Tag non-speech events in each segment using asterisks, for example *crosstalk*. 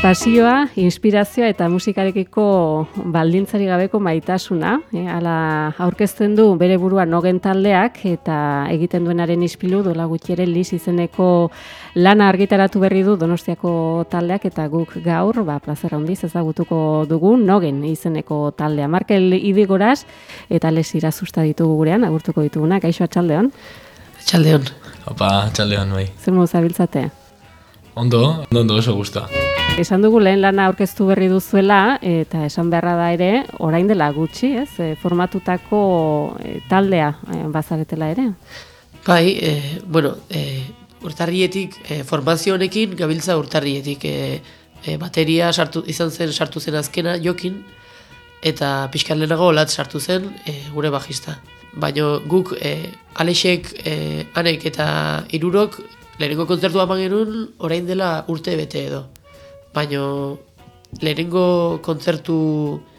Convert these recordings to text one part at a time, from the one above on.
pasioa, inspirazioa eta musikarekiko baldintzari gabeko maitasuna. E, ala aurkezten du bere burua nogen taldeak eta egiten duenaren ispilu dola gutxiere liz izeneko lana argitaratu berri du Donostiako taldeak eta guk gaur, ba, plazera hondiz ezagutuko dugu nogen izeneko taldea. Markel Idigoraz eta les irazusta ditugu gurean, agurtuko dituguna, gaixo atxaldeon. Atxaldeon. Opa, atxaldeon, bai. Zer zabiltzate? Ondo, ondo, ondo oso guztua. Esan dugu lehen lana aurkeztu berri duzuela eta esan beharra da ere, orain dela gutxi, ez? E, formatutako e, taldea e, bazaretela ere. Bai, e, bueno, e, urtarrietik, e, formazio honekin, gabiltza urtarrietik, e, e, bateria sartu, izan zen sartu zen azkena jokin, eta pixkan lehenago lat sartu zen e, gure bajista. Baina guk e, Alexek, e, Anek eta Irurok lehenengo kontzertu eman genuen orain dela urte bete edo baino lehenengo kontzertu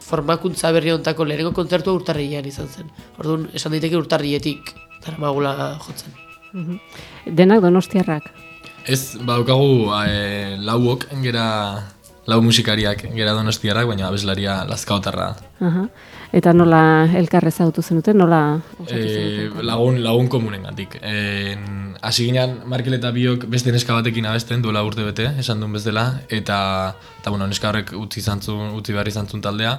formakuntza berri ontako lehenengo kontzertu urtarrilean izan zen. Orduan, esan daiteke urtarrietik dara magula jotzen. Mhm. Denak donostiarrak? Ez, badaukagu e, lauok, gera, lau musikariak gera donostiarrak, baina abeslaria lazkaotarra. Uh Eta nola elkarrez autu zenuten, nola e, lagun, lagun komunen gatik. E, Asi ginen, Markel eta biok beste neska batekin abesten duela urte bete, esan duen bezala, eta, eta bueno, neska horrek utzi, zantzun, utzi behar izan taldea,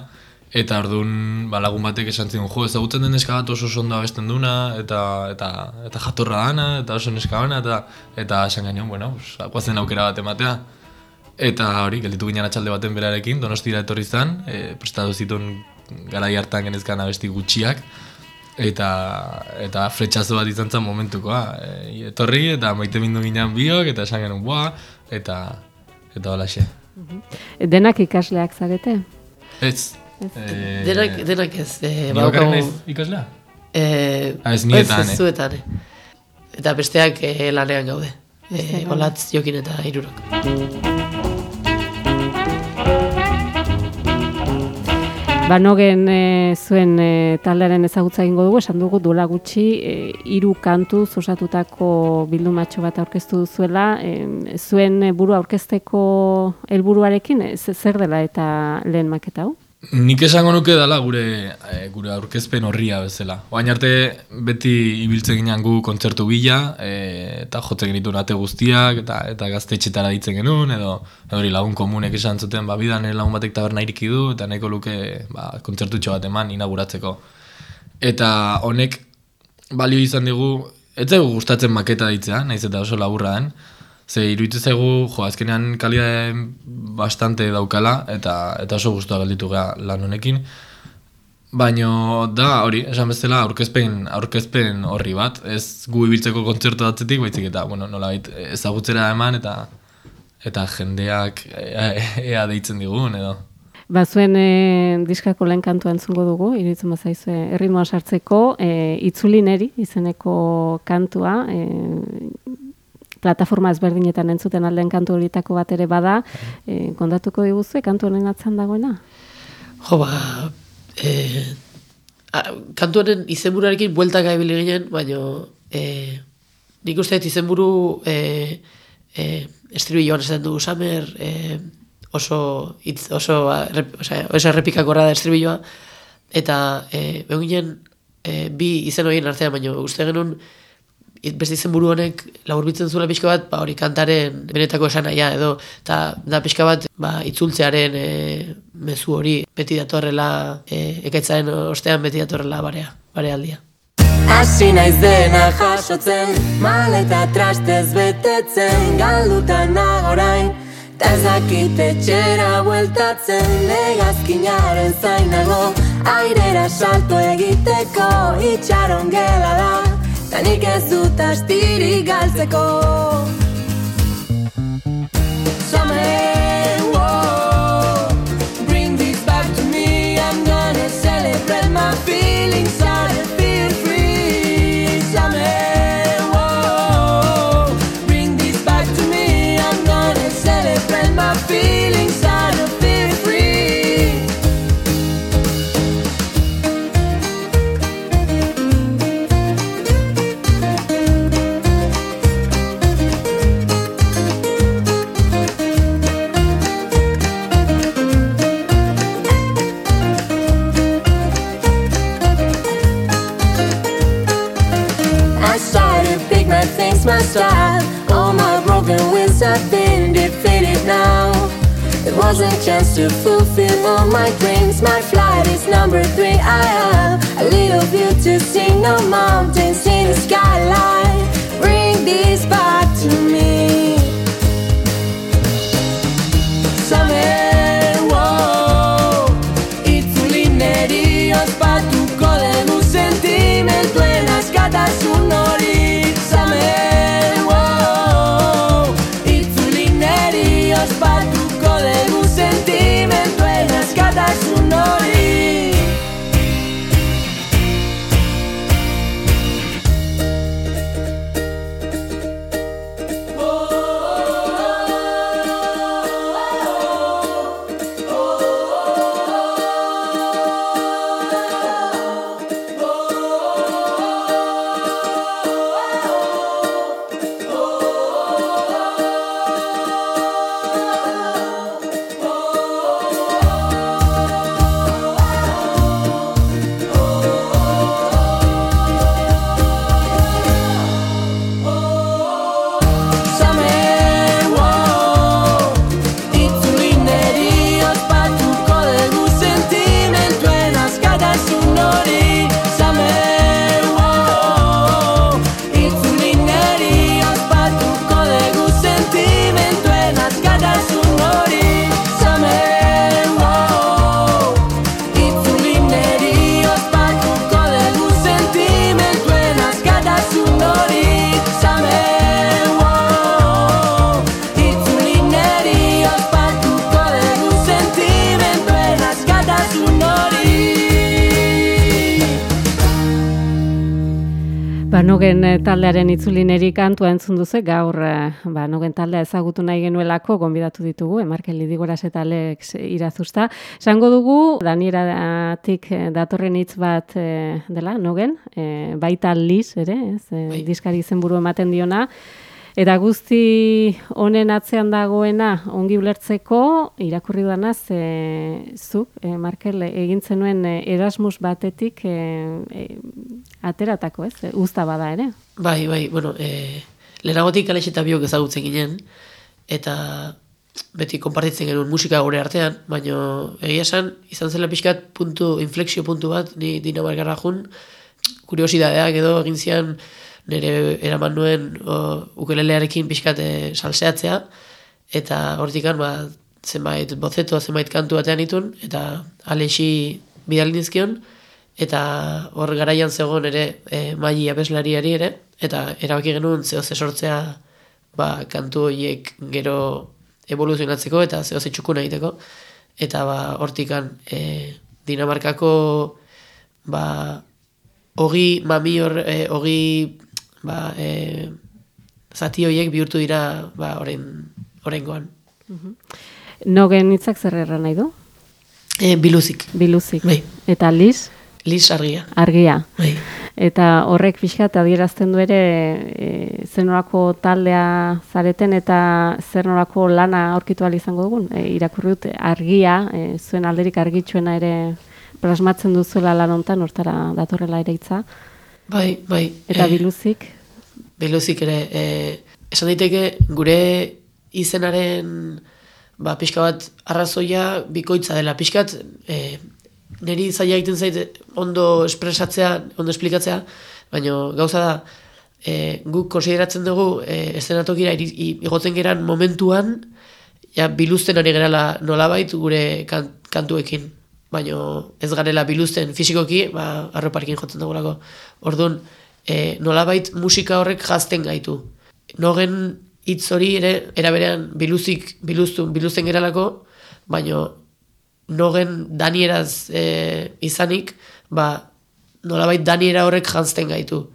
eta orduan ba, lagun batek esan zion, jo, ezagutzen den neska bat oso ondo abesten duna, eta, eta, eta jatorra dana, eta oso neska bana, eta, eta esan gainion, bueno, guazen aukera bat ematea. Eta hori, gelditu ginen atxalde baten berarekin, donostira etorri zen, e, prestatu zituen garai hartan genezkan abesti gutxiak eta eta fretxazo bat izan zen momentukoa. E, etorri eta maite mindu ginen biok eta esan genuen boa eta eta hola xe. Mhm. Denak ikasleak zarete? Ez. E, denak, denak ez e, Nio ikaslea? E, ah, ez nietan, ez, zuetan Eta besteak e, lanean gaude. E, Olatz jokin eta irurok Banogen e, zuen e, taldearen ezagutza egingo dugu, esan dugu duela gutxi e, hiru kantu osatutako bildumatxo bat aurkeztu duzuela, e, zuen buru aurkezteko helburuarekin zer dela eta lehen maketa hau? Nik esango nuke dela gure e, gure aurkezpen horria bezala. Oain arte beti ibiltzen ginen gu kontzertu bila, e, eta jotzen genitu ate guztiak, eta eta gaztetxetara ditzen genuen, edo hori lagun komunek esan zuten, ba, bidan lagun batek taberna iriki du, eta nahiko luke ba, kontzertutxo bat eman inauguratzeko. Eta honek balio izan digu, ez gustatzen maketa ditzea, naiz eta oso laburra den, Ze iruditu zaigu, jo, azkenean kalidade bastante daukala, eta eta oso guztua gelditu gara lan honekin. Baina da, hori, esan bezala, aurkezpen, aurkezpen horri bat, ez gu ibiltzeko kontzertu datzetik, baitzik eta, bueno, nola bait, ezagutzera eman, eta eta jendeak ea, deitzen digun, edo. Ba, zuen e, diskako lehen kantua entzungo dugu, iruditzen bazaizu, erritmoa sartzeko, e, itzulineri izeneko kantua, e, plataforma ezberdinetan entzuten alden kantu horietako bat ere bada, e, kondatuko diguzu, kantu honen atzan dagoena? Jo, ba, e, kantu honen izenburuarekin bueltak gaibili ginen, baina e, nik uste izenburu e, e, estribilloan esan du Samer, e, oso, itz, oso, rep, oso, oso errepikakorra da estribilloa, eta e, beginen e, bi izen horien artean, baina uste genuen, beste izen buru honek laburbitzen zuela pixka bat, ba, hori kantaren benetako esan naia edo, eta da pixka bat ba, itzultzearen e, mezu hori beti datorrela, e, ekaitzaren ostean beti datorrela barea, barea aldia. Hasi naiz dena jasotzen, maleta trastez betetzen, galdutan nagorain, ta ezakite txera bueltatzen, legazkinaren zainago, airera salto egiteko, itxaron gela da, Tanik ez dut astirik galtzeko. Summer, nogen eh, taldearen itzulineri kantua entzun duzu, gaur eh, ba, nogen taldea ezagutu nahi genuelako, gonbidatu ditugu, emarkel lidigoraz eta Alex irazuzta. Esango dugu, Danieratik eh, datorren hitz bat eh, dela, nogen, eh, baita liz, ere, ez, eh, Bai. diskari izenburu ematen diona, Eta guzti honen atzean dagoena ongi ulertzeko irakurri duanaz e, zuk, e, Markel, egin zenuen e, Erasmus batetik e, e, ateratako, ez? Uzta bada ere. Bai, bai, bueno, e, lehenagotik Alex eta biok ezagutzen ginen, eta beti konpartitzen genuen musika gure artean, baina egia esan, izan zela pixkat puntu, inflexio puntu bat, ni dinamarkarra jun, kuriosidadeak edo egin zian nire eraman nuen o, ukelelearekin pixkat e, salseatzea, eta hortikan, ba, zenbait bozeto, zenbait kantu batean itun, eta Alexi bidali nizkion, eta hor garaian zegoen ere e, maili abeslariari ere, eta erabaki genuen zeo ze sortzea ba, kantu horiek gero evoluzionatzeko eta zeo ze txukuna egiteko. Eta ba, hortikan e, Dinamarkako ba, ogi mami hor, e, ogi ba, e, zati horiek bihurtu dira ba, orain, oraingoan. Nogen hitzak zer erran nahi du? E, biluzik, Biluzik. Bai. Eta liz, Liz argia. argia. Bai. Eta horrek pixkat adierazten du ere e, zer nolako taldea zareten eta zer nolako lana aurkitu izango dugun. E, irakurri argia, e, zuen alderik argitsuena ere plasmatzen duzuela lan hontan, hortara datorrela ere hitza. Bai, bai. Eta e, biluzik, Beluzik ere, e, esan daiteke gure izenaren ba, pixka bat arrazoia bikoitza dela. Pixkat, e, niri zaila egiten zait ondo espresatzea, ondo esplikatzea, baina gauza da, e, guk konsideratzen dugu e, i- igotzen geran momentuan, ja, biluzten ari gerala nolabait gure kan, kantuekin. Baina ez garela biluzten fisikoki, ba, arroparekin jotzen dugulako. Orduan, e, nolabait musika horrek jazten gaitu. Nogen hitz hori ere, eraberean biluzik, biluztu, biluzten geralako, baina nogen danieraz e, izanik, ba, nolabait daniera horrek jantzten gaitu.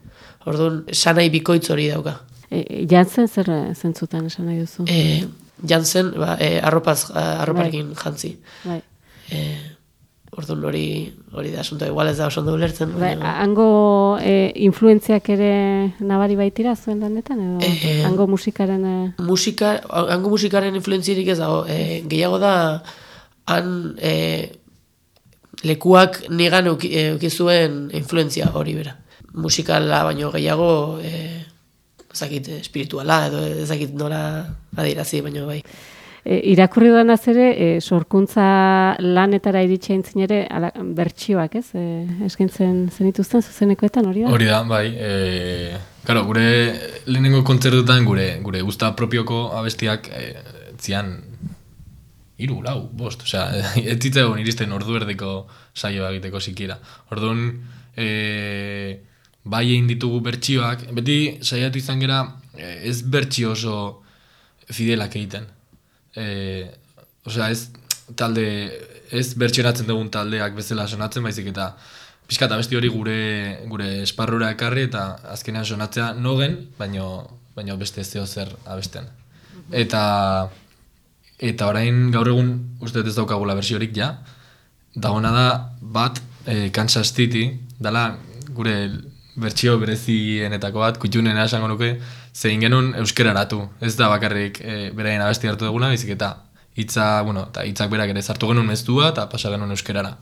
Orduan, sanai bikoitz hori dauka. e, jantzen zer eh, zentzutan esan nahi duzu. E, jantzen, ba, e, arropaz, arroparekin jantzi. Bai. E, orduan hori, hori da asunto, igual ez da oso ondo ulertzen. Baina- hango e, influentziak ere nabari baitira zuen lanetan edo Eh, hango musikaren e, musika, hango musikaren influentzirik ez dago, e, gehiago da han e, lekuak nigan e, euki zuen influentzia hori bera. Musikala baino gehiago e, ezakit espirituala edo ezakit nola adierazi baino bai. E, irakurri duanaz ere, e, sorkuntza lanetara iritsi aintzin ere, ala, bertsioak, ez? E, eskintzen zenituzten zuzenekoetan hori da? Hori da, bai. E, claro, gure lehenengo kontzertutan gure gure gusta propioko abestiak e, zian hiru, lau, bost. Osea, *laughs* ez zitzaigun iristen ordu erdeko saioa egiteko sikiera. Orduan, e, bai egin ditugu bertsioak, beti saiatu izan gera e, ez bertsio oso fidelak egiten. E, osea, ez talde, ez bertsionatzen dugun taldeak bezala sonatzen, baizik eta pixka eta besti hori gure gure esparrura ekarri eta azkenean sonatzea nogen, baino, baino beste zeo zer abesten. Eta eta orain gaur egun uste ez daukagula bersiorik ja, dagona da bat e, Kansas City, dala gure bertsio berezienetako bat, kutxunen esango nuke, zein genuen euskeraratu. Ez da bakarrik e, beraien abesti hartu duguna, bizik eta hitza, bueno, eta hitzak berak ere sartu genuen meztua eta pasa genuen euskerara.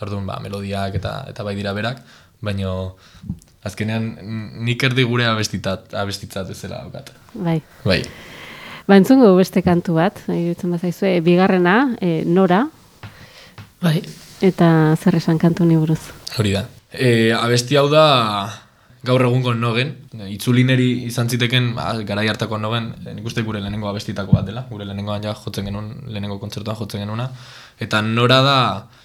Orduan, ba, melodiak eta eta bai dira berak, baino azkenean nik erdi gure abestitat, abestitzat ez dela daukat. Bai. Bai. Ba, entzungo beste kantu bat, iruditzen bazaizu, e, bigarrena, e, Nora, Bai. eta zer esan kantu ni buruz. Hori da. E, abesti hau da gaur egungo nogen, itzulineri izan ziteken ba, garai hartako nogen, e, nik uste gure lehenengo abestitako bat dela, gure lehenengoan ja jotzen genuen, lehenengo kontzertuan jotzen genuna, eta nora da,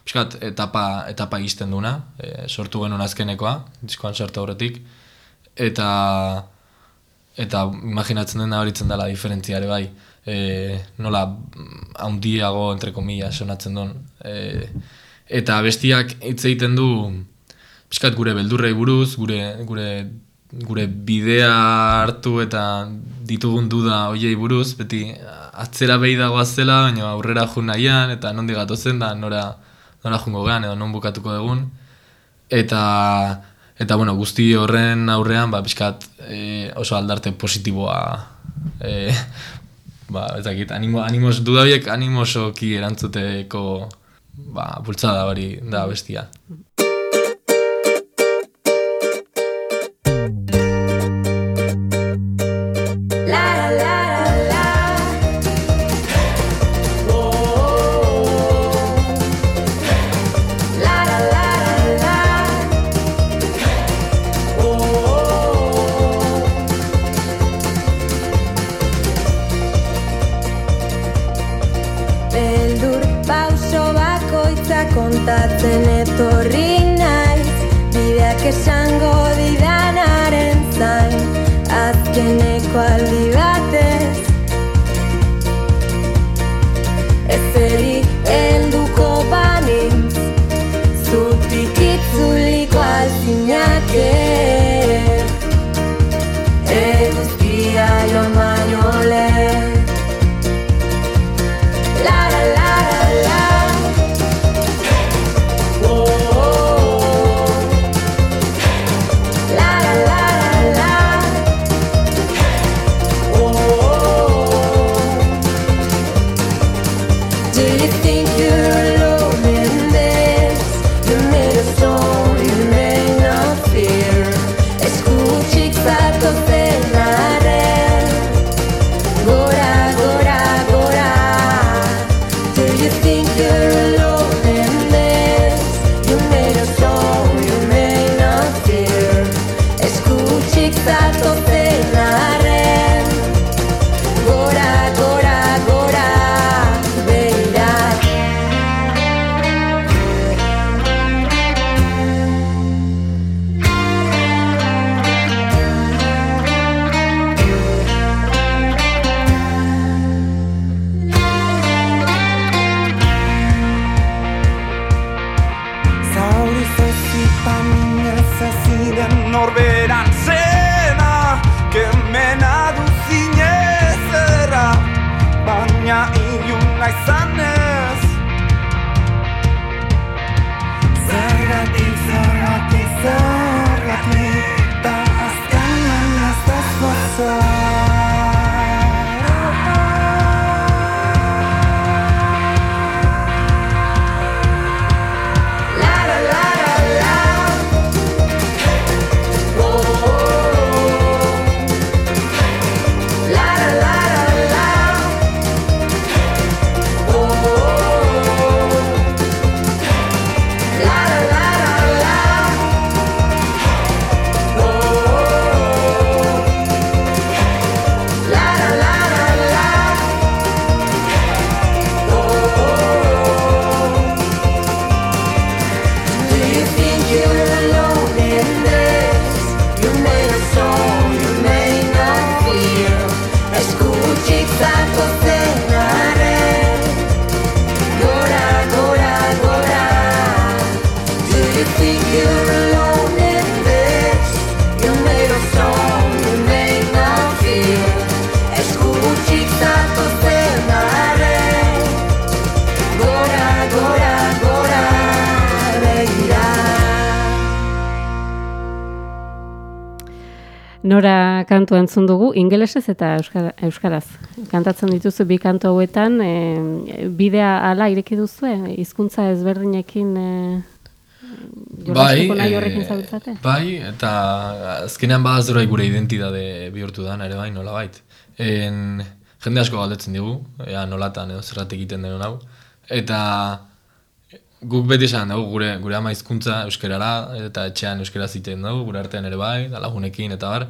pixkat, etapa, etapa izten duna, e, sortu genuen azkenekoa, diskoan sartu aurretik, eta eta imaginatzen dena horitzen dela diferentzia ere bai, e, nola handiago entre komilla sonatzen duen, e, eta bestiak hitz egiten du pixkat gure beldurrei buruz, gure, gure, gure bidea hartu eta ditugun duda hoiei buruz, beti atzera behi dagoa zela, baina aurrera jun nahian, eta nondi gatozen da nora, nora jungo gean, edo non bukatuko dugun. Eta, eta bueno, guzti horren aurrean, ba, pixkat e, oso aldarte positiboa, e, ba, ez dakit, animo, animos, dudabiek animosoki erantzuteko ba, bultzada hori da bestia. Nora kantu entzun dugu, ingelesez eta euskara, euskaraz. Kantatzen dituzu bi kantu hauetan, e, bidea ala ireki duzu, hizkuntza ezberdinekin e, eh, zabiltzate? bai, eta azkenean badazura gure identitate bihurtu da, ere bai, nola bait. En, jende asko galdetzen digu, ea nolatan edo zerratik egiten den hau. Eta guk beti esan dugu gure, gure ama hizkuntza euskerara, eta etxean euskera ziten dugu, gure artean ere bai, da lagunekin eta bar.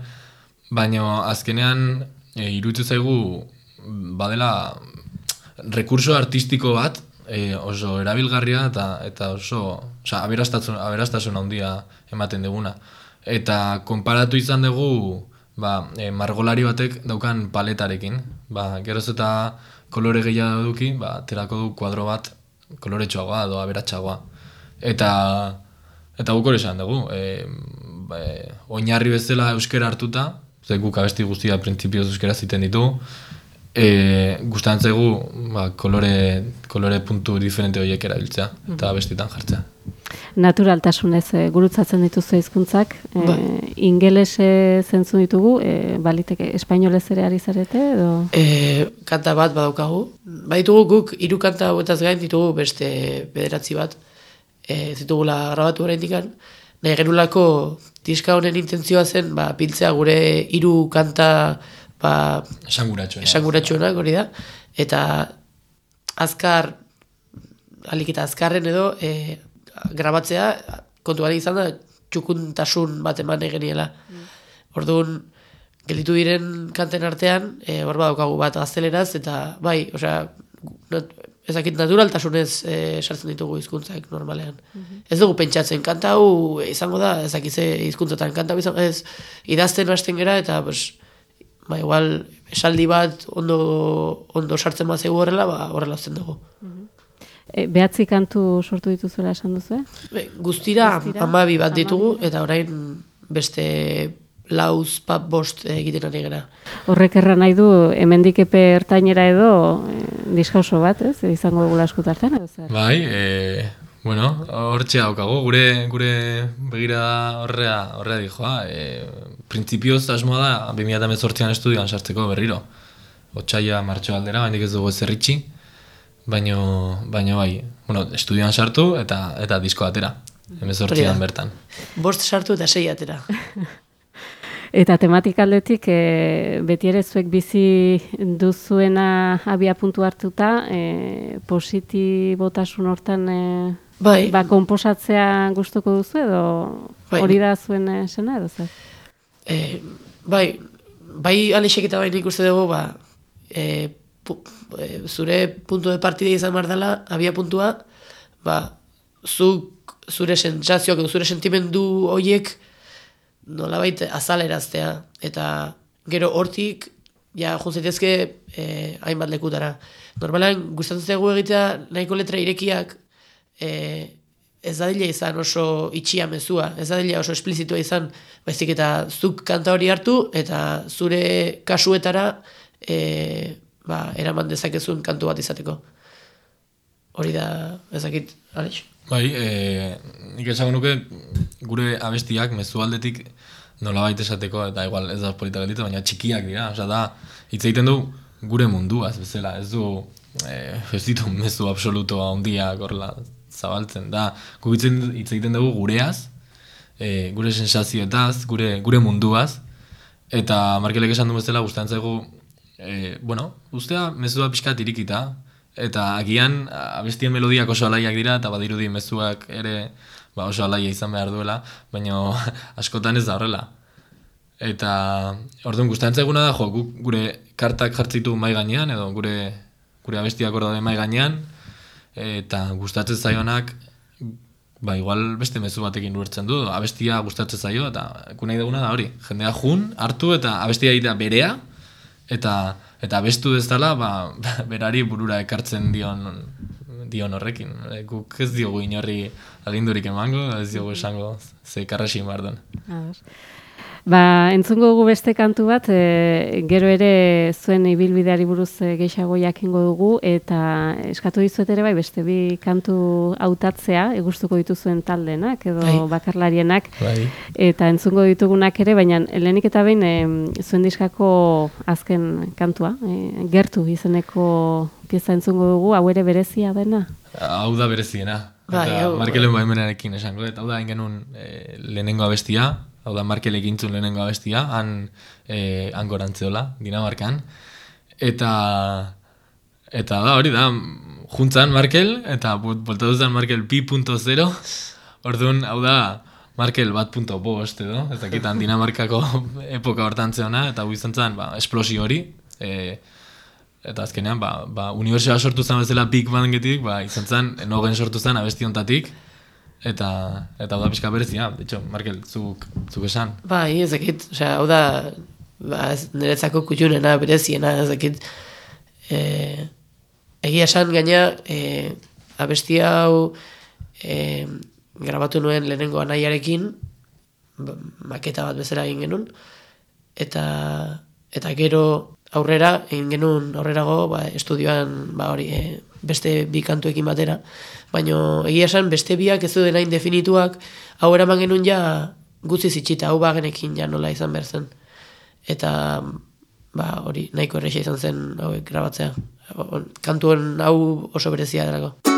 Baina azkenean e, iruditu zaigu badela rekurso artistiko bat, e, oso erabilgarria eta eta oso, osea, aberastasun aberastasun handia ematen duguna. Eta konparatu izan dugu ba, e, margolari batek daukan paletarekin, ba, geroz eta kolore gehiago duki, ba, terako du kuadro bat koloretsuagoa edo aberatsagoa. Eta eta guk hori esan dugu, e, ba, oinarri bezala euskera hartuta, ze guk abesti guztia printzipioz euskera ziten ditu, e, gustatzen zaigu ba, kolore, kolore puntu diferente horiek erabiltzea eta abestitan jartzea. Naturaltasunez e, gurutzatzen dituzu hizkuntzak, e, Bai. ingelese zentzun ditugu, e, baliteke espainolez ere ari zarete edo E, kanta bat badaukagu. Baditugu guk hiru kanta hauetaz gain ditugu beste bederatzi bat. E, zitugula grabatu oraindikan. Nahi genulako diska honen intentzioa zen ba, biltzea gure hiru kanta ba, Esanguratsuena. esanguratsuenak hori da. Eta azkar, alik eta azkarren edo e, grabatzea, kontu gari izan da, txukuntasun bat eman nahi geniela. Orduan, gelditu diren kanten artean, e, hor badaukagu bat gazteleraz, eta bai, osea, not, ezakit naturaltasunez e, sartzen ditugu hizkuntzak normalean. Ez dugu pentsatzen, kanta hau izango da, ezakit ze hizkuntzatan kanta izango, ez idazten hasten gera, eta pues, ba, igual, esaldi bat ondo, ondo sartzen bat horrela, ba, horrela uzten dugu. E, behatzi kantu sortu dituzuela esan duzu, eh? Be, guztira, Guztira, amabi bat ditugu, hamabi. eta orain beste lauz pat bost egiten ari gara. Horrek erran nahi du, hemendik epe ertainera edo e, diska oso bat, ez? Izango dugula eskutartean, edo zer? Bai, e, bueno, hortxe daukagu, gure, gure begira horrea, horrea dijoa. E, Printzipioz asmoa da, 2018an estudioan sartzeko berriro. Otsaia martxo aldera, baindik ez dugu ez zerritxi, baino, baino bai, bueno, estudioan sartu eta eta disko atera. Da. bertan. Bost sartu eta sei atera. Eta tematik aldetik, e, beti ere zuek bizi duzuena abia puntu hartuta, e, positibotasun hortan e, Bai, ba, komposatzea gustuko duzu edo Bai. hori da zuen eh, esena edo zer? e, bai, bai Alexek eta bai nik uste dugu, ba, e, e, zure puntu de partida izan behar dela, abia puntua, ba, zuk, zure sensazioak edo zure sentimendu hoiek nolabait azaleraztea eta gero hortik ja juntzaitezke eh, hainbat lekutara. Normalean gustatzen zaigu egitea nahiko letra irekiak eh, ez dadila izan oso itxia mezua, ez dadila oso esplizitua izan, baizik eta zuk kanta hori hartu eta zure kasuetara eh, ba, eraman dezakezun kantu bat izateko. Hori da, ezakit, Alex? Bai, e, nik esango nuke gure abestiak mezu aldetik nolabait esateko, eta igual ez da polita gelditu, baina txikiak dira, osea da, hitz egiten du gure munduaz bezala, ez du, e, ez ditu mezu absoluto handiak horrela zabaltzen, da, gu hitz egiten- hitz egiten dugu gureaz, e, gure sensazioetaz, gure, gure munduaz, eta Markelek esan du bezala gustatzen zaigu, e, bueno, ustea mezua pixkat irikita, eta agian abestien melodiak oso alaiak dira, eta badirudi mezuak ere ba, oso alaia izan behar duela, baina *laughs* askotan ez da horrela. Eta orduan gustatzen zaiguna da, jo, gure kartak jartzitu mai gainean, edo gure, gure abestiak hor mai gainean, eta gustatzen zaionak ba, igual beste mezu batekin ulertzen du, abestia gustatzen zaio, eta gu nahi duguna da hori, jendea jun, hartu eta abestia egitea berea, eta eta abestu dezala, ba, *laughs* berari burura ekartzen dion dion horrekin. E, Guk ez diogu inorri agindurik emango, ez diogu esango ze karrasin behar. Ba, entzungo dugu beste kantu bat, e, gero ere zuen ibilbideari buruz e, gehiago jakingo dugu, eta eskatu dizuet ere bai beste bi kantu hautatzea, egustuko dituzuen taldenak edo Bai. bakarlarienak, Bai. eta entzungo ditugunak ere, baina lehenik eta behin e, zuen diskako azken kantua, e, gertu izeneko pieza entzungo dugu, hau ere berezia dena. Hau da bereziena. Bai, eta Markelen baimenarekin esango dut. Hau da genuen e, lehenengo abestia, hau da Markel egintzun lehenengo abestia, han, e, han gorantzeola, Dinamarkan. Eta, eta da, hori da, juntzan Markel, eta voltatu zen Markel pi.0, orduan, hau da, Markel bat punto bost edo, ez dakitan Dinamarkako *laughs* epoka hortan zeona, eta hu izan ba, esplosio hori, e, Eta azkenean, ba, ba, unibertsioa sortu zen bezala Big Bangetik, ba, izan zen, enogen sortu zen abesti hontatik, eta, eta hau da pixka berezia, hecho, Markel, zuk, zuk esan. Bai, ez dakit, osea, hau da, ba, niretzako kutxunena, bereziena, ez dakit, e, egia esan gaina, e, abesti hau e, grabatu nuen lehenengo anaiarekin, ba, maketa bat bezala egin genuen, eta, eta gero aurrera, egin genuen aurrerago, ba, estudioan, ba, hori, e, beste bi kantuekin batera, baino egia esan beste biak ez zeuden hain definituak, hau eraman genuen ja gutxi zitxita, hau bagenekin ja nola izan behar zen. Eta, ba, hori, nahiko erresa izan zen hauek grabatzea. O- Kantuen hau oso berezia delako.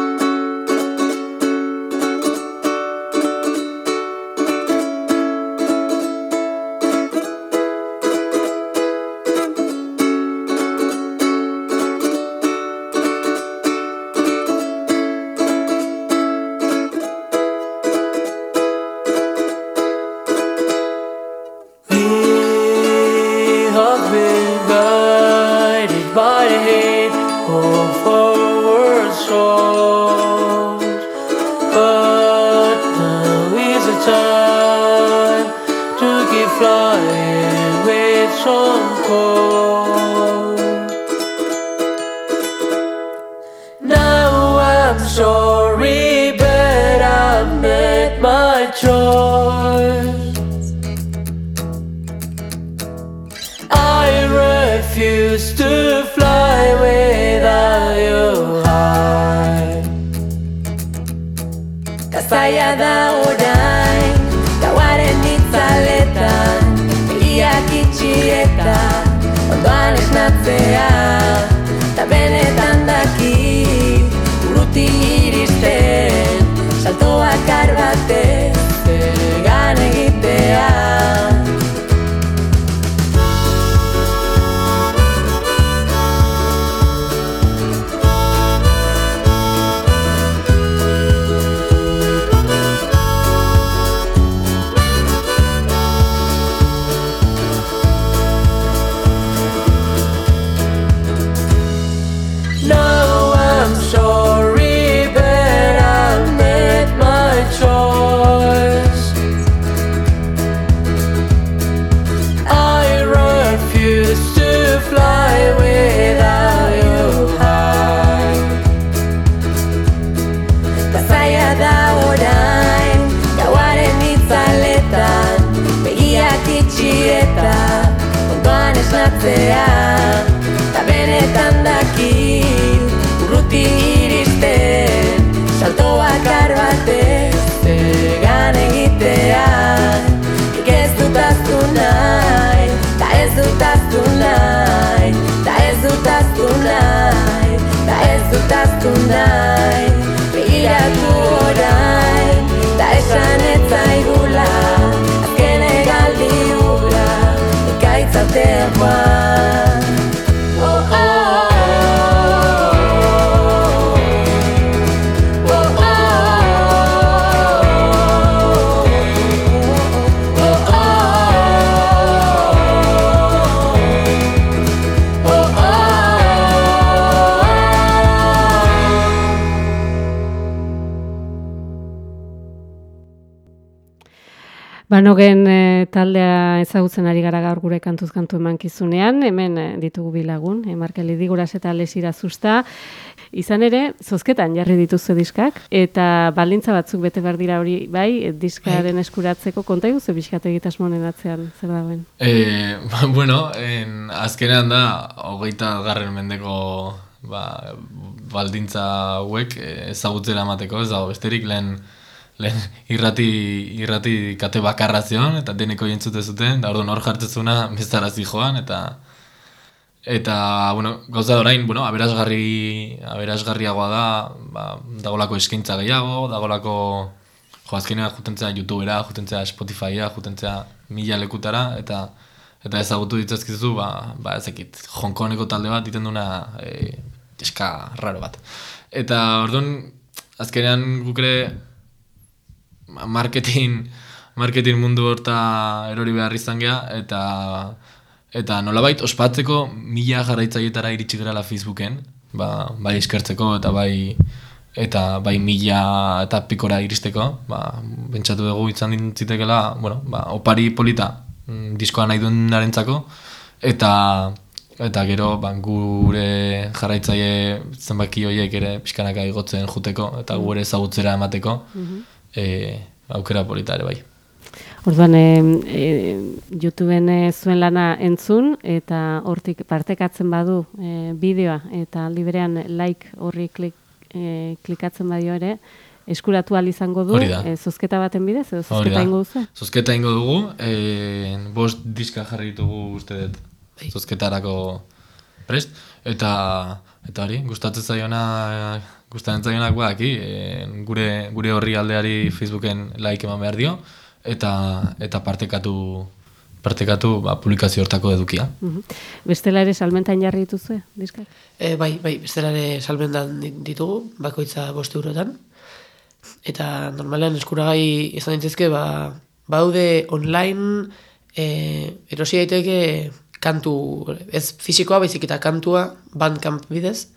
Kazaia da orain, gauaren itzaletan Egiak itxi eta ondoan esnatzea Banogen e, taldea ezagutzen ari gara gaur gure kantuz kantu emankizunean, hemen e, ditugu bilagun, e, Markeli Diguras eta Lesira Zusta. Izan ere, zozketan jarri dituzue diskak, eta baldintza batzuk bete behar dira hori bai, diskaren eskuratzeko, konta iguzu bizkate egitasmonen atzean, zer dagoen? E, bueno, en, azkenean da, hogeita garren mendeko ba, baldintza hauek eh, ezagutzera emateko, ez dago besterik lehen, lehen irrati, irrati kate bakarra zion, eta deneko jentzute zuten, da orduan hor jartzezuna bezarazi joan, eta eta, bueno, gauza orain, bueno, aberasgarri, aberasgarriagoa da, ba, dagolako eskaintza gehiago, dagolako, jo, azkenean jutentzea YouTubera, jutentzea Spotifya, jutentzea mila lekutara, eta eta ezagutu ditzazkizu, ba, ba ezekit, Hongkoneko talde bat iten duna e, eska raro bat. Eta orduan, azkenean guk ere marketing, marketing mundu horta erori behar izan geha, eta eta nolabait ospatzeko mila jarraitzailetara iritsi gerala Facebooken, ba, bai eskertzeko eta bai eta bai mila eta pikora iristeko, ba, bentsatu dugu izan dintzitekela, bueno, ba, opari polita mm, diskoa nahi duenarentzako, eta eta gero ba, gure jarraitzaile zenbaki horiek ere pixkanaka igotzen juteko, eta gure ezagutzera emateko, e, aukera polita ere bai. Orduan, e, e, YouTubeen e, zuen lana entzun, eta hortik partekatzen badu e, bideoa, eta aldi berean like horri klik, e, klikatzen badio ere, eskuratu izango du, e, zozketa baten bidez, edo zozketa ingo duzu? Zozketa ingo dugu, e, bost diska jarri ditugu uste dut zozketarako prest, eta eta hori, gustatzen zaiona gustatzen zaionak badaki, e, gure gure horri aldeari Facebooken like eman behar dio eta eta partekatu partekatu ba, publikazio hortako edukia. Bestela ere salmentan jarri dituzue, diskak? E, bai, bai, bestela ere salmendan di- ditugu, bakoitza bost eurotan. Eta normalean eskuragai izan daitezke, ba, baude online e, erosi daiteke kantu, ez fisikoa baizik eta kantua bandcamp bidez.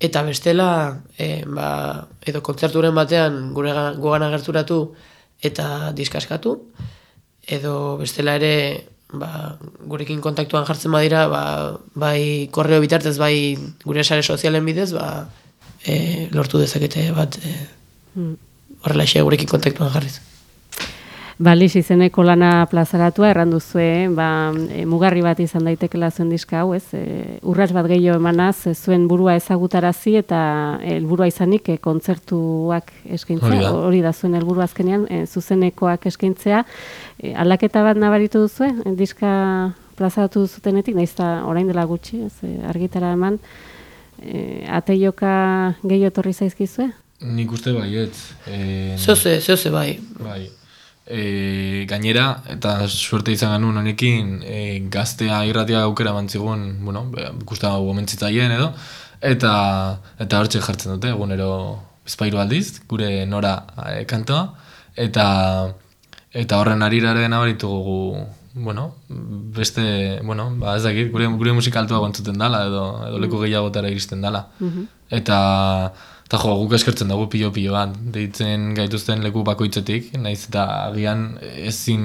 Eta bestela, e, ba, edo kontzerturen batean gure ga- gugan agerturatu eta diskaskatu. Edo bestela ere, ba, gurekin kontaktuan jartzen badira, ba, bai korreo bitartez, bai gure sare sozialen bidez, ba, e, lortu dezakete bat e, Mm. horrelaxe gurekin kontaktuan jarriz. Baliz izeneko lana plazaratua erran duzue, ba, e, mugarri bat izan daitekela zuen diska hau, ez? E, urrats bat gehiago emanaz, e, zuen burua ezagutarazi eta helburua izanik e, kontzertuak eskaintzea. Hori da. Hori da zuen helburu azkenean, e, zuzenekoak eskaintzea. E, aldaketa bat nabaritu duzue, e, diska plazaratu duzutenetik, nahiz eta orain dela gutxi, ez, e, argitara eman, e, ateioka gehiago etorri zaizkizue? Nik uste baiet. E, Zeoze, zeoze bai. Bai. E, gainera, eta suerte izan genuen honekin, e, gaztea irratia aukera mantzigun, bueno, ikusten hau gomentzitzaien edo, eta eta hortxe jartzen dute, egunero bizpairu aldiz, gure nora e, kantoa, eta eta horren ariraren abaritugu, bueno, beste, bueno, ba ez dakit, gure, gure musika altua entzuten dala, edo, edo leku gehiagotara iristen dala. Eta, eta jo, guk eskertzen dugu pilo-pilo bat, deitzen gaituzten leku bakoitzetik, naiz eta agian ezin,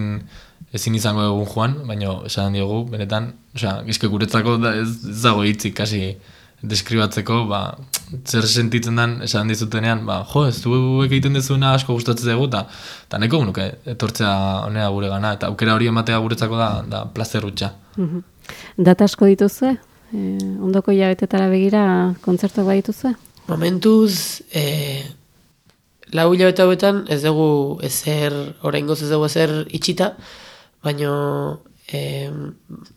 ezin izango egun joan, baina esan diogu, benetan, osea, gizke guretzako da, ez, ez dago hitzik kasi deskribatzeko, ba, zer sentitzen den esan dizutenean, ba, jo, ez du egiten dezuna asko gustatzen dugu, eta eta neko nuke etortzea honea gure gana, eta aukera hori ematea guretzako da, da plazer hutsa. Mhm. Data asko dituzue? E, ondoko hilabetetara begira kontzertuak badituzue? Momentuz, e, lau hilabete hauetan ez dugu ezer, oraingoz ez dugu ezer itxita, baino e,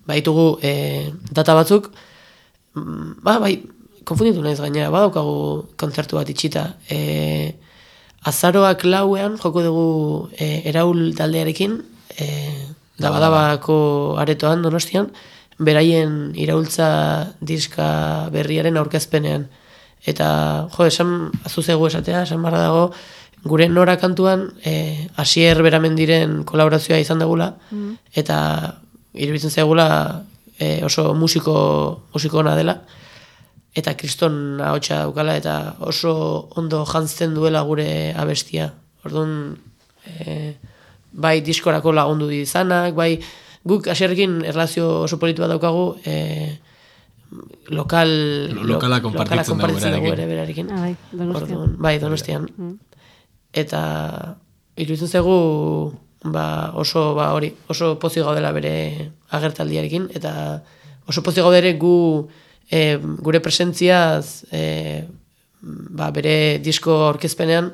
baitugu e, data batzuk, ba, bai, konfunditu naiz gainera, badaukagu kontzertu bat itxita. E, azaroak lauean joko dugu e, eraul taldearekin, e, dabadabako aretoan donostian, beraien iraultza diska berriaren aurkezpenean. Eta, jo, esan, azuzegu esatea, esan barra dago, gure nora kantuan, e, asier beramendiren kolaborazioa izan dagula, eta iruditzen zaigula e, oso musiko, musiko ona dela, eta kriston ahotsa daukala, eta oso ondo jantzten duela gure abestia. Orduan, e, bai diskorako lagundu izanak, bai guk asierrekin erlazio oso politu bat daukagu, e, lokal... Lo- lokala konpartitzen dugu berarekin. ere berarekin. Ah, bai, Donostian. Orduan, bai, donostian. Eta iruditzen zaigu ba, oso ba, hori, oso pozik gaudela bere agertaldiarekin eta oso pozik gaude ere gu e, gure presentziaz e, ba, bere disko aurkezpenean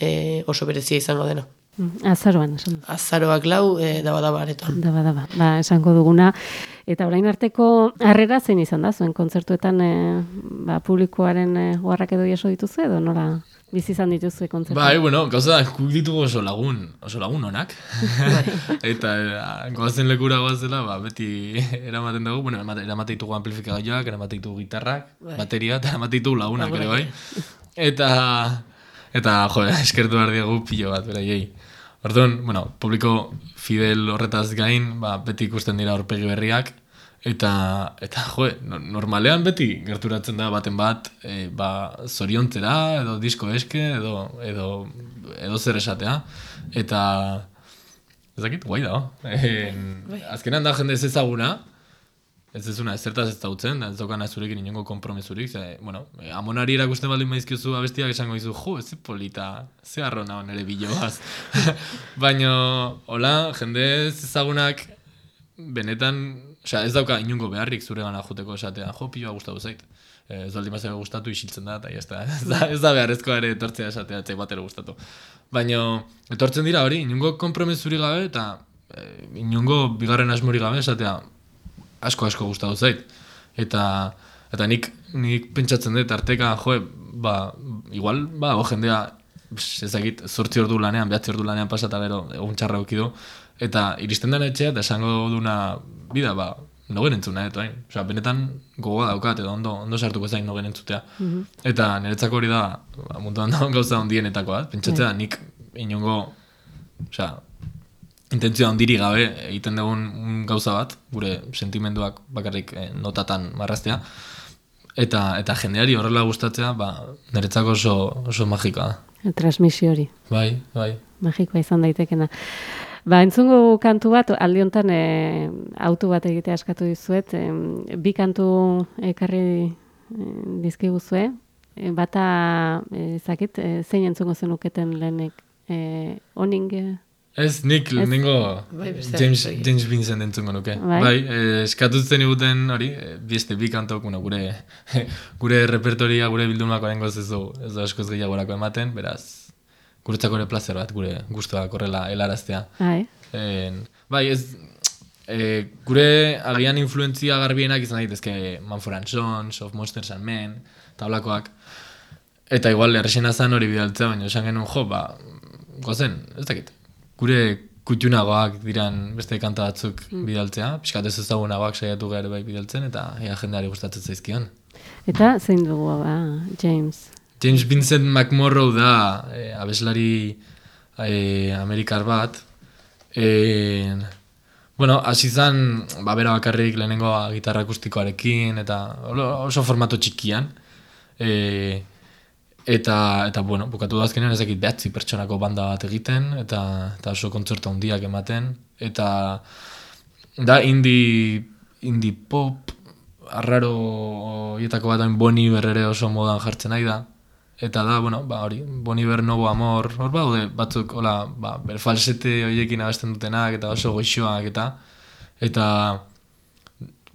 e, oso berezia izango dena. Mm, Azaroan, esan. Azaroak lau e, daba daba aretoan. Daba, daba. Ba, esango duguna. Eta orain arteko harrera zein izan da, zuen kontzertuetan e, ba, publikoaren e, oharrak edo jaso dituzu edo nola bizi izan dituzue kontzertu? Bai, bueno, gauza da, guk ditugu oso lagun, oso lagun onak. *laughs* eta eh, goazen lekura goazela, ba, beti eramaten dugu, bueno, eramaten, eramaten ditugu amplifikagailoak, eramaten ditugu gitarrak, bateria, eta eramaten ditugu lagunak ere bai. Eta, eta, jo, eskertu behar diegu pilo bat, beraiei. Orduan, bueno, publiko fidel horretaz gain, ba, beti ikusten dira aurpegi berriak, eta, eta jo, no- normalean beti gerturatzen da baten bat, e, ba, zoriontzera, edo disko eske, edo, edo, edo zer esatea, eta, ez dakit, guai da, *laughs* en, azkenan da jende ez ezaguna, ez ezuna ezertaz ez dautzen, da ez daukana zurekin inongo kompromesurik, ze, bueno, eh, amonari erakusten baldin maizkiozu abestiak esango dizu, jo, ez polita, ze arrona nere biloaz. *laughs* Baina, hola, jende ez ezagunak, benetan, osea, ez dauka inongo beharrik zure gana joteko esatea, jo, piloa gustatu zait. Eh, Ez baldin bazaigu gustatu isiltzen da, eta jazta, *laughs* ez ez da beharrezkoa ere etortzea esatea, etzai bat ere gustatu. Baina, etortzen dira hori, inongo kompromesurik gabe, eta eh, inongo bigarren asmorik gabe esatea, asko asko gustatu zait. Eta eta nik nik pentsatzen dut arteka jo, ba, igual ba o jendea ez dakit 8 ordu lanean, 9 ordu lanean pasata gero egun txarra eduki du eta iristen den etxea eta esango duna bida ba nogen entzuna eta hain. Osea, benetan gogoa daukat edo ondo ondo sartuko zain nogen entzutea. Eta niretzako hori da ba, munduan dagoen gauza hondienetakoa, pentsatzea nik inongo osea, intentzio handiri gabe egiten dugun un gauza bat, gure sentimenduak bakarrik eh, notatan marraztea, eta eta jendeari horrela gustatzea, ba, niretzako oso, oso magikoa da. Transmisio hori. Bai, bai. magikoa izan daitekena. Ba, entzungo kantu bat, aldi honetan e, auto bat egitea eskatu dizuet, em, bi kantu ekarri e, dizkiguzue, e, bata, e, zakit, e, zein entzungo zenuketen lehenek, e, oning, e, Ez, nik lehenengo Bai, James. James Vincent entzungo nuke. Bai. Bai, eh, eskatutzen iguten hori, eh, beste bi kantok, bueno, gure, *laughs* gure repertoria, gure bildumako arengoz ez du, ez du askoz gehiagorako ematen, beraz, guretzako ere placer bat, gure gustoak horrela helaraztea. ai, En, bai, ez, e, gure agian influentzia garbienak izan daitezke Manford and Sons, of Monsters and Men, tablakoak. Eta igual, errexena zan hori bidaltzea, baina esan genuen jo, ba, gozen, ez dakit, gure kutxunagoak diran beste kanta batzuk bidaltzea, pixkat ez ezagunagoak saiatu gara bai bidaltzen, eta ea jendeari gustatzen zaizkion. eta zein dugu, ba, James. James Vincent McMorrow da e, abeslari e, amerikar bat. E, bueno, hasi zan, ba, bera bakarrik lehenengo gitarra akustikoarekin, eta oso formato txikian. E, eta, eta, bueno, bukatu da azkenean ez dakit behatzi pertsonako banda bat egiten, eta, eta oso kontzertu handiak ematen. Eta da indie, indie pop, arraro horietako bat hain Bon Iver oso modan jartzen nahi da. Eta da, bueno, ba hori, Bon Iver Novo Amor, hor baude batzuk, hola, ba, bere falsete horiekin abesten dutenak, eta oso goixoak, eta, eta,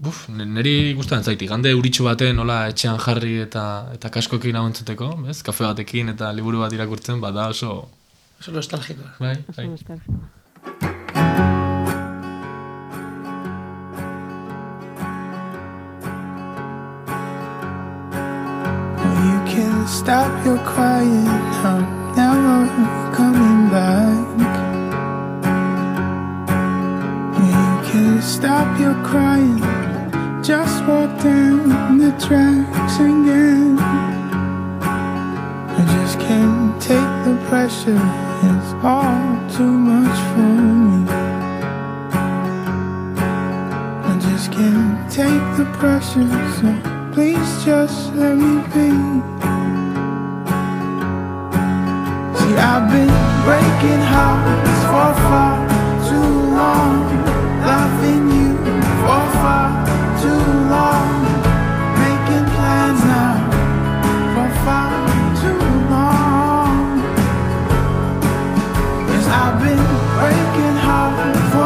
Uf, n- niri gustatzen zait, igande euritxu baten nola etxean jarri eta eta kaskokin hau entzuteko, bez? Kafe batekin eta liburu bat irakurtzen, bada oso... Oso nostalgikoa. Bai, bai. You can stop your crying, I'm never coming back. You can stop your crying, just walk down the tracks again. I just can't take the pressure, it's all too much for me. I just can't take the pressure, so please just let me be. See, I've been breaking hearts for far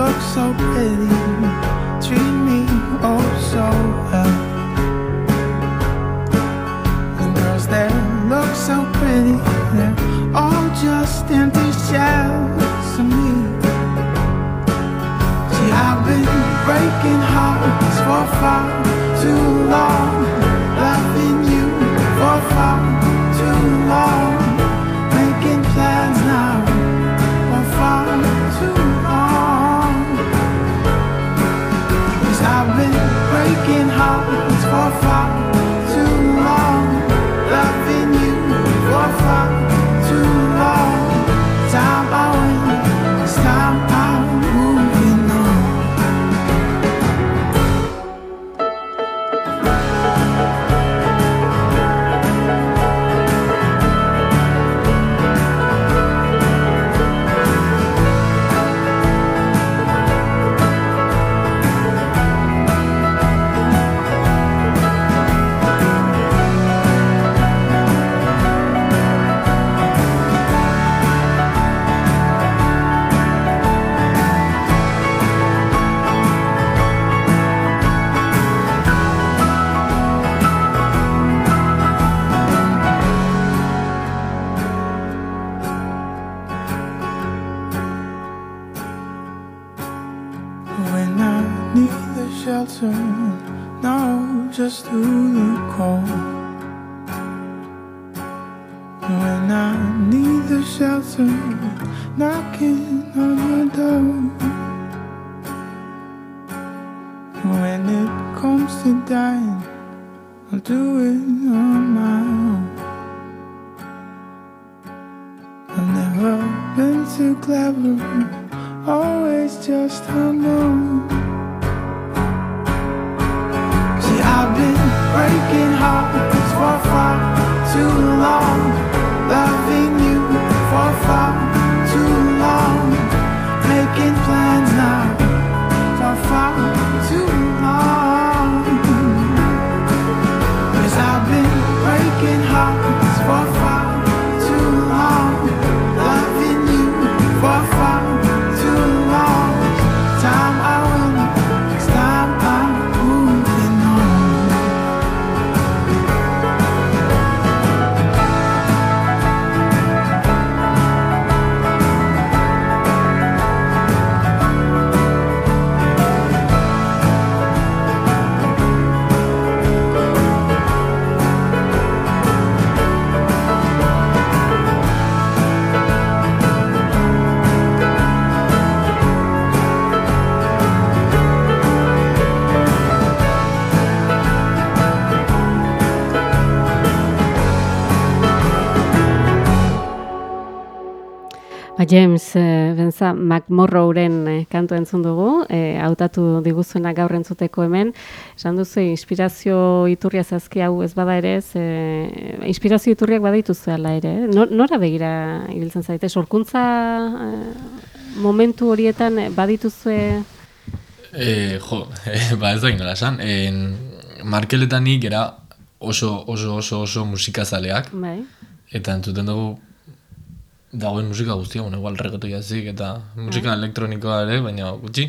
look so pretty, treat me oh so well. And girls that look so pretty, they're all just empty shells of me. See, I've been breaking hearts for far too long, far Mm-hmm. knocking James, e, benza, McMorrowren e, kantu entzun dugu, e, hautatu diguzuena gaur entzuteko hemen. Esan duzu, inspirazio iturria zazki hau ez bada ere, e, inspirazio iturriak badituzu ala ere. eh? Nor- Nora begira ibiltzen zaite? Sorkuntza e, momentu horietan e, badituzue... E, jo, *laughs* e, ba ez da nola esan. En, Markel eta nik era oso, oso, oso, oso musikazaleak. Bai, Eta entzuten dugu dagoen musika guztia, bueno, igual reggaeto jazik eta musika elektronikoa ere, baina gutxi.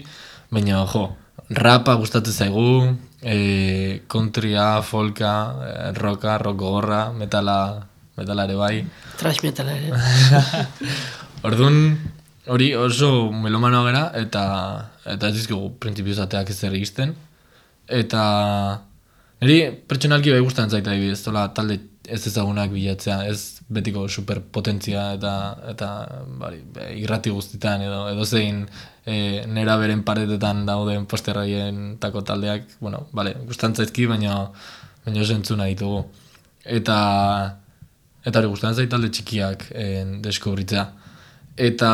Baina, jo, rapa gustatzen zaigu, e, countrya, folka, e, rocka, rock gogorra, metala, metala ere bai. Trash metal ere. *laughs* Orduan, hori oso melomanoa gara, eta eta ez dizkigu printzipioz ateak ez zer egizten. Eta niri pertsonalki bai gustatzen zaita adibidez, tola talde ez ezagunak bilatzea, ez betiko superpotentzia eta eta bari, irrati guztitan edo edo zein e, nera beren paretetan dauden posterraien tako taldeak, bueno, bale, gustatzen zaizki, baina baina oso entzuna ditugu. Eta eta hori gustatzen zait talde txikiak en, deskubritzea. Eta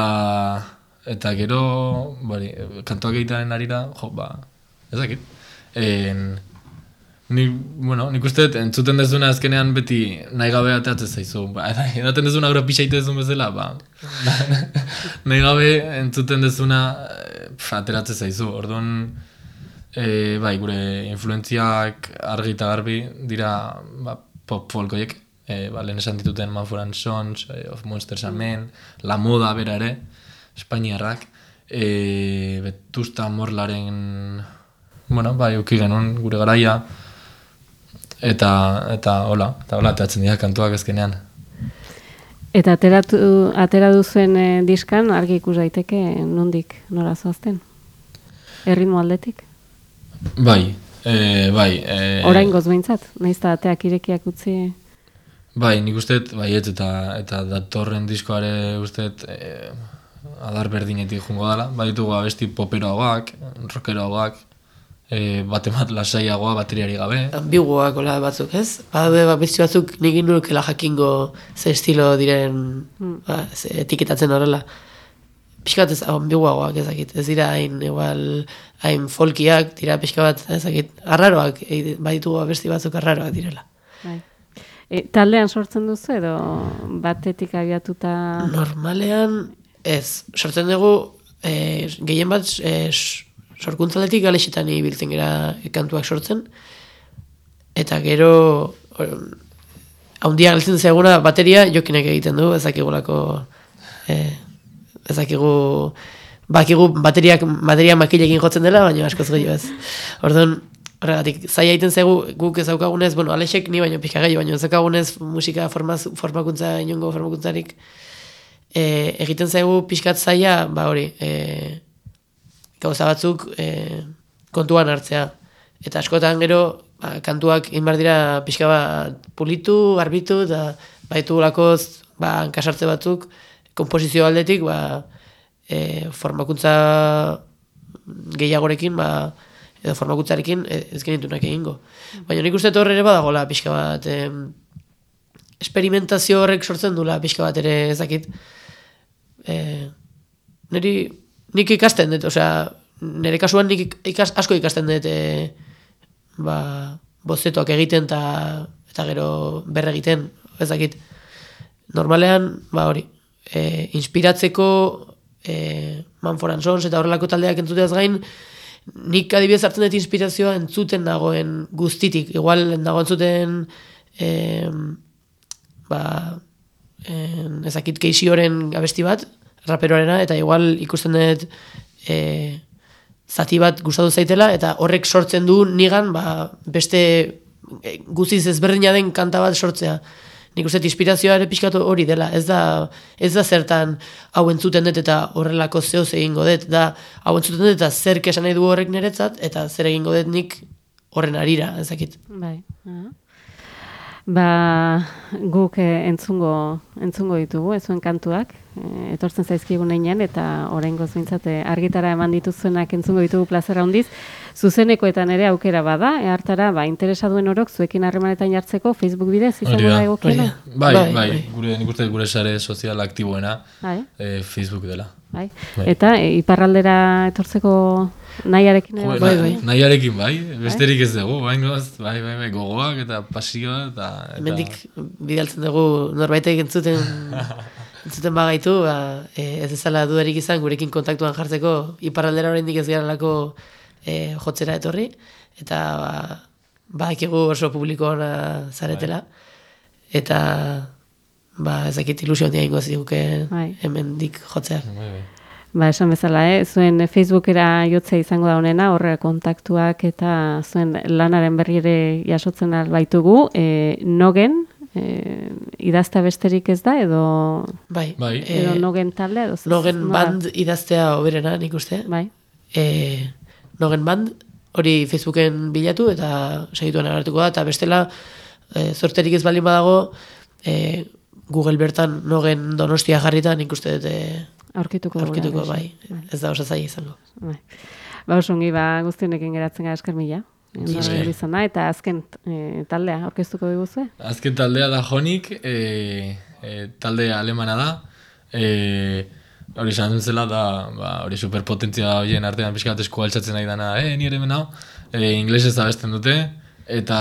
eta gero, bari, kantuak egitearen arira, jo, ba, ez dakit. En, Ni, bueno, nik uste entzuten dezuna azkenean beti nahi gabe ateatzen zaizu. Ba, *laughs* edaten dezuna aurra pixaitu dezun bezala, ba, *laughs* nahi gabe entzuten dezuna eh, pf, ateratzen zaizu. Orduan, e, bai, gure influentziak argi eta garbi dira ba, pop folkoiek. E, ba, lehen esan dituten Manford and Sons, eh, Of Monsters and Men, La Moda bera ere, Espainiarrak, e, Betusta Morlaren, bueno, bai, uki genuen gure garaia, eta, eta hola, eta hola, ateatzen dira kantuak azkenean. Eta ateratu, atera duzuen e, diskan argi ikus daiteke nondik nora zoazten? Erritmo aldetik? Bai, e, bai. E, Orain goz behintzat, nahiz eta ateak irekiak utzi... Bai, nik uste dut, baiet, eta, eta datorren diskoare uste dut, e, adar berdinetik jungo dela. Bai ditugu abesti poperoagoak, rockeroagoak, e, bate bat lasaiagoa bateriari gabe. Ambiguoak hola batzuk, ez? Badaude ba, beste batzuk nik inurkela jakingo ze estilo diren ba, ze etiketatzen horrela. Pixkat ez ambiguagoak ezakit, ez dira hain igual hain folkiak, dira pixka bat ezakit, arraroak, e, baditugu abesti batzuk arraroak direla. Bai. E, taldean sortzen duzu edo batetik abiatuta... Normalean, ez, sortzen dugu, e, gehien bat, e, sorkuntzaletik galexetan ibiltzen gara kantuak sortzen, eta gero, haundia galtzen zeguna, bateria jokinek egiten du, ezakigulako, e, ezakigu, bakigu bateriak, bateria makilekin jotzen dela, baina askoz gehiago ez. Orduan, Horregatik, zaila egiten zegu, guk ez daukagunez, bueno, Alexek ni baino pixka gehiago, baino ez daukagunez musika formaz, formakuntza, inongo formakuntzarik, e, egiten zaigu pixkat zaila, ba hori, e, gauza batzuk e, kontuan hartzea. Eta askotan gero, ba, kantuak inbar dira pixka bat pulitu, garbitu, eta baitu lakoz, ba, hankasartze batzuk, komposizio aldetik, ba, e, formakuntza gehiagorekin, ba, edo formakutzarekin e, ez genitunak egingo. Baina nik uste horre ere badagola pixka bat, em, esperimentazio horrek sortzen dula pixka bat ere ezakit. E, niri, nik ikasten dut, osea, nire kasuan nik ikas, asko ikasten dut e, ba, bozetoak egiten eta eta gero berre egiten, ezakit. Normalean, ba hori, e, inspiratzeko e, Manforan Sons eta horrelako taldeak entzuteaz gain, nik adibidez hartzen dut inspirazioa entzuten dagoen guztitik. Igual dago entzuten eh, ba, en, ezakit keixioren abesti bat, raperoarena, eta igual ikusten dut eh, zati bat gustatu zaitela, eta horrek sortzen du nigan ba, beste eh, guztiz ezberdina den kanta bat sortzea. Nik uste inspirazioa ere pixkatu hori dela, ez da, ez da zertan hau entzuten dut eta horrelako zehoz egingo dut, da hau entzuten dut eta zer kesan nahi du horrek niretzat, eta zer egingo dut nik horren arira, ezakit. Bai. aha. Ba, guk eh, entzungo, entzungo ditugu, ez zuen kantuak, eh, etortzen zaizkigun einean, eta orain gozbintzat argitara eman dituzuenak entzungo ditugu plazera handiz. Zuzenekoetan ere aukera bada, e, hartara, ba, interesa duen orok zuekin harremanetan jartzeko Facebook bidez, izango da, egokiena? Bai, Bai, bai, bai. gure, nik uste gure sare sozial aktiboena e, Facebook dela. Bai. Bai. Eta e, iparraldera etortzeko nahiarekin ere Jo, bai, na- bai. Nahiarekin bai, besterik ez dugu, bai, goz, bai, bai, bai, gogoak eta pasioa eta... eta Hemendik bidaltzen dugu norbaitek entzuten *laughs* entzuten bagaitu, ba, e, ez ezala dudarik izan gurekin kontaktuan jartzeko iparraldera oraindik ez garelako e, jotzera etorri eta ba, badakigu oso publiko ona zaretela eta ba, ez dakit ilusio handia ingo ziguke Bai. hemendik jotzea. Bai, bai. Ba, esan bezala, eh? zuen Facebookera jotzea izango da honena, horre kontaktuak eta zuen lanaren berri ere jasotzen albaitugu. E, nogen, e, idaztea besterik ez da, edo, Bai, edo Bai. e, nogen taldea? Edo, Nogen nola? band idaztea oberena nik uste. Bai, e, nogen band, hori Facebooken bilatu eta segituan agertuko da, eta bestela e, zorterik ez baldin badago e, Google bertan nogen donostia jarrita nik uste dut e, aurkituko aurkituko beste. bai, ez da oso zaila izango. Bai. Ba, oso ongi, ba, guztionekin geratzen gara esker mila. Esker. izana, eta azken e, taldea, aurkeztuko diguzue? Azken taldea da Jonik, e, e, talde alemana da, e, hori esan zela da, ba, hori superpotentzia horien artean pixka bat esku altxatzen nahi dana, e, nire hemen hau, e, inglesez abesten dute, Eta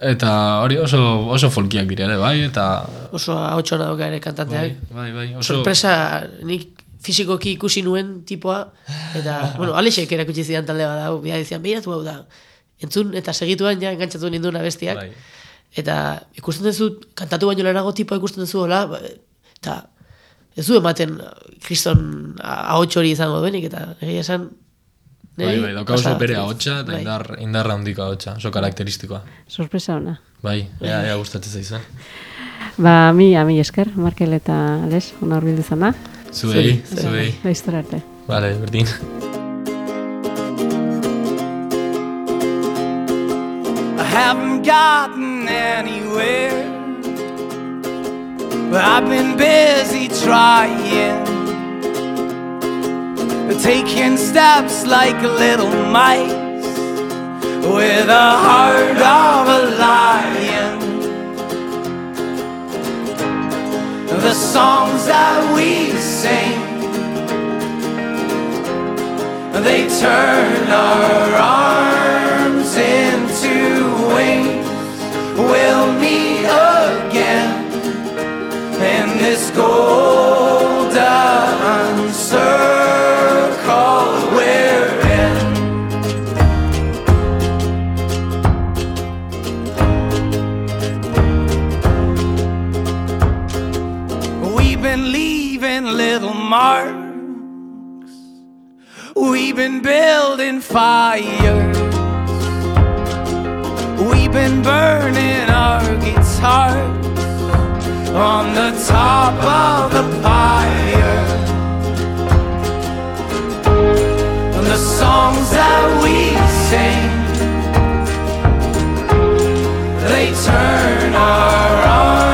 eta hori oso oso folkiak dira ere, bai, eta Oso haotxona dauka ere kantanteak. bai, bai, bai, oso Sorpresa, nik fizikoki ikusi nuen tipoa, eta, *laughs* bueno, Alexek erakutsi zidan talde bat hau, bia dizian, behiratu hau da, entzun eta segituan ja engantzatu ninduen abestiak, bai. eta ikusten duzu, kantatu baino lehenago tipoa ikusten duzu, hola, ba, eta ez du ematen kriston ahots hori izango duenik, eta egia esan, Bai, bai, dauka oso bere ahotsa eta bai. indar indarra handiko ahotsa, oso karakteristikoa. Sorpresa ona. Bai, ea, ea gustatzen zaizuen. Ba, mi, ami esker, Markel eta Ales, ona horbildu zana. Zuei, zuei. Laiztora arte. Vale, berdin. I haven't gotten anywhere. But I've been busy trying. Taking steps like little mice with a heart of a lion. The songs that we sing, they turn our arms into wings. We'll meet again in this golden We've been building fires. We've been burning our guitars on the top of the pyre. And the songs that we sing, they turn our arms